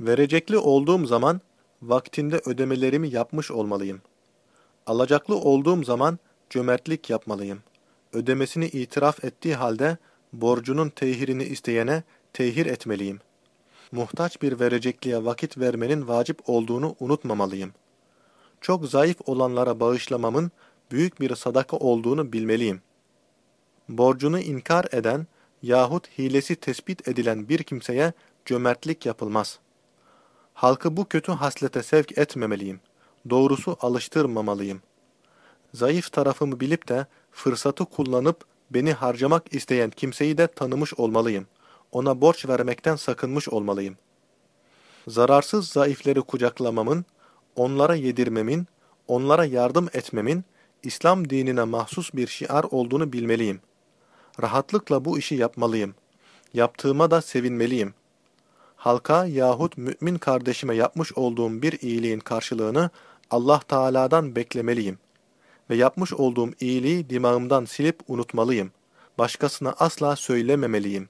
Verecekli olduğum zaman vaktinde ödemelerimi yapmış olmalıyım. Alacaklı olduğum zaman cömertlik yapmalıyım. Ödemesini itiraf ettiği halde borcunun tehirini isteyene tehir etmeliyim. Muhtaç bir verecekliye vakit vermenin vacip olduğunu unutmamalıyım. Çok zayıf olanlara bağışlamamın büyük bir sadaka olduğunu bilmeliyim. Borcunu inkar eden yahut hilesi tespit edilen bir kimseye cömertlik yapılmaz. Halkı bu kötü haslete sevk etmemeliyim. Doğrusu alıştırmamalıyım. Zayıf tarafımı bilip de fırsatı kullanıp beni harcamak isteyen kimseyi de tanımış olmalıyım. Ona borç vermekten sakınmış olmalıyım. Zararsız zayıfleri kucaklamamın, onlara yedirmemin, onlara yardım etmemin, İslam dinine mahsus bir şiar olduğunu bilmeliyim. Rahatlıkla bu işi yapmalıyım. Yaptığıma da sevinmeliyim. Halka yahut mümin kardeşime yapmış olduğum bir iyiliğin karşılığını Allah Teala'dan beklemeliyim. Ve yapmış olduğum iyiliği dimağımdan silip unutmalıyım. Başkasına asla söylememeliyim.